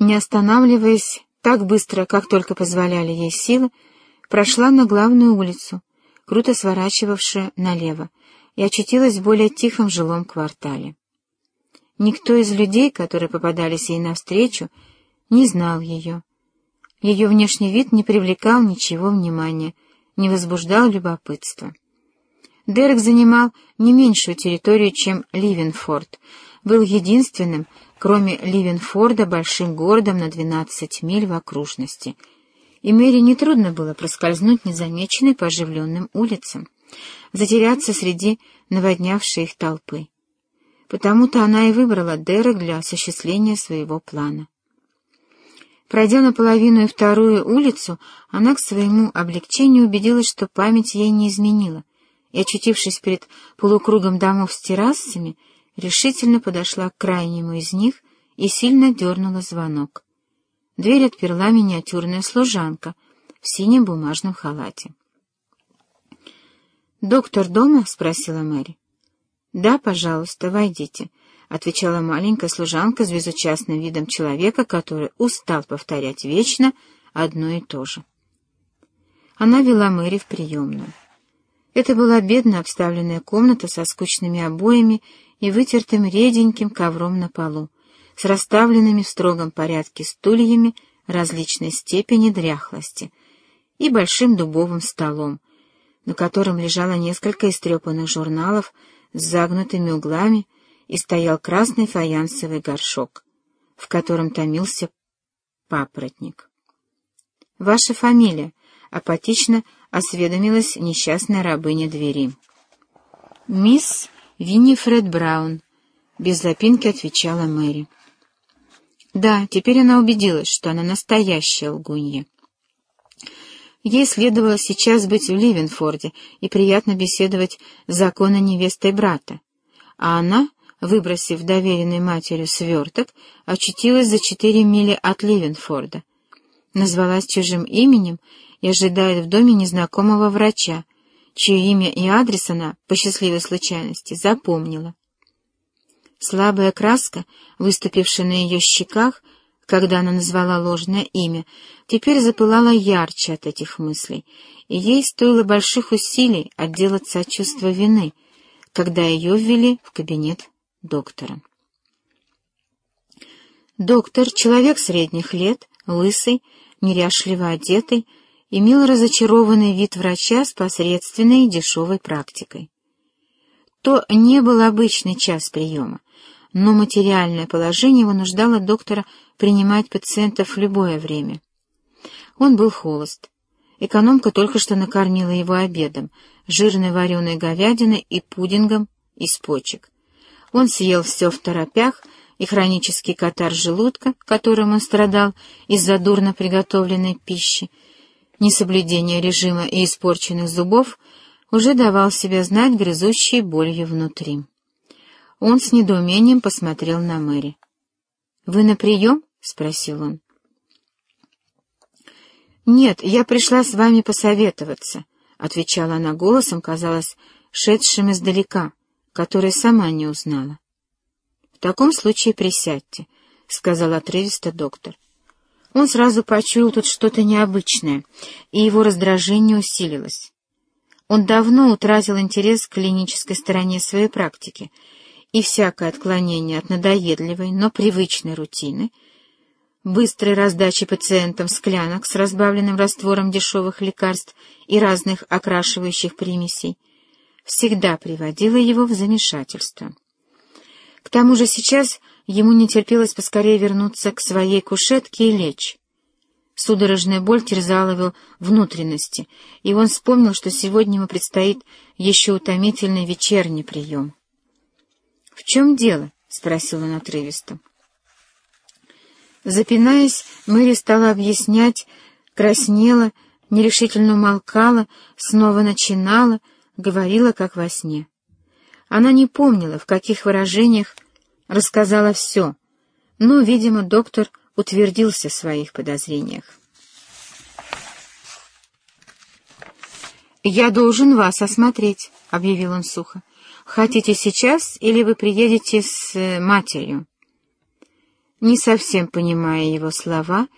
Не останавливаясь так быстро, как только позволяли ей силы, прошла на главную улицу, круто сворачивавшую налево, и очутилась в более тихом жилом квартале. Никто из людей, которые попадались ей навстречу, не знал ее. Ее внешний вид не привлекал ничего внимания, не возбуждал любопытства. Дерек занимал не меньшую территорию, чем Ливенфорд, был единственным, кроме Ливенфорда, большим городом на 12 миль в окружности. И Мэри нетрудно было проскользнуть незамеченной по оживленным улицам, затеряться среди наводнявшей их толпы. Потому-то она и выбрала Дерек для осуществления своего плана. Пройдя наполовину и вторую улицу, она к своему облегчению убедилась, что память ей не изменила, и, очутившись перед полукругом домов с террасами, решительно подошла к крайнему из них и сильно дернула звонок. Дверь отперла миниатюрная служанка в синем бумажном халате. «Доктор дома?» — спросила Мэри. «Да, пожалуйста, войдите», — отвечала маленькая служанка с безучастным видом человека, который устал повторять вечно одно и то же. Она вела Мэри в приемную. Это была бедно обставленная комната со скучными обоями и вытертым реденьким ковром на полу, с расставленными в строгом порядке стульями различной степени дряхлости и большим дубовым столом, на котором лежало несколько истрепанных журналов с загнутыми углами и стоял красный фаянсовый горшок, в котором томился папоротник. «Ваша фамилия?» — апатично осведомилась несчастная рабыня двери. «Мисс Виннифред Браун», — без запинки отвечала Мэри. Да, теперь она убедилась, что она настоящая лгунья. Ей следовало сейчас быть в Ливенфорде и приятно беседовать с законной невестой брата, а она, выбросив доверенной матерью сверток, очутилась за четыре мили от Ливенфорда, назвалась чужим именем и ожидает в доме незнакомого врача, чье имя и адрес она, по счастливой случайности, запомнила. Слабая краска, выступившая на ее щеках, когда она назвала ложное имя, теперь запылала ярче от этих мыслей, и ей стоило больших усилий отделаться от чувства вины, когда ее ввели в кабинет доктора. Доктор, человек средних лет, лысый, неряшливо одетый, имел разочарованный вид врача с посредственной и дешевой практикой. То не был обычный час приема, но материальное положение вынуждало доктора принимать пациентов в любое время. Он был холост. Экономка только что накормила его обедом, жирной вареной говядиной и пудингом из почек. Он съел все в торопях, и хронический катар желудка, которым он страдал из-за дурно приготовленной пищи, несоблюдение режима и испорченных зубов, уже давал себя знать грызущей болью внутри. Он с недоумением посмотрел на Мэри. «Вы на прием?» — спросил он. «Нет, я пришла с вами посоветоваться», — отвечала она голосом, казалось, шедшим издалека, который сама не узнала. «В таком случае присядьте», — сказал отрывисто доктор. Он сразу почуял тут что-то необычное, и его раздражение усилилось. Он давно утратил интерес к клинической стороне своей практики, и всякое отклонение от надоедливой, но привычной рутины, быстрой раздачи пациентам склянок с разбавленным раствором дешевых лекарств и разных окрашивающих примесей, всегда приводило его в замешательство. К тому же сейчас ему не терпелось поскорее вернуться к своей кушетке и лечь. Судорожная боль терзала его внутренности, и он вспомнил, что сегодня ему предстоит еще утомительный вечерний прием. «В чем дело?» — спросил он отрывисто. Запинаясь, Мэри стала объяснять, краснела, нерешительно умолкала, снова начинала, говорила, как во сне. Она не помнила, в каких выражениях рассказала все, но, видимо, доктор утвердился в своих подозрениях. «Я должен вас осмотреть», — объявил он сухо. Хотите сейчас или вы приедете с э, матерью? Не совсем понимая его слова,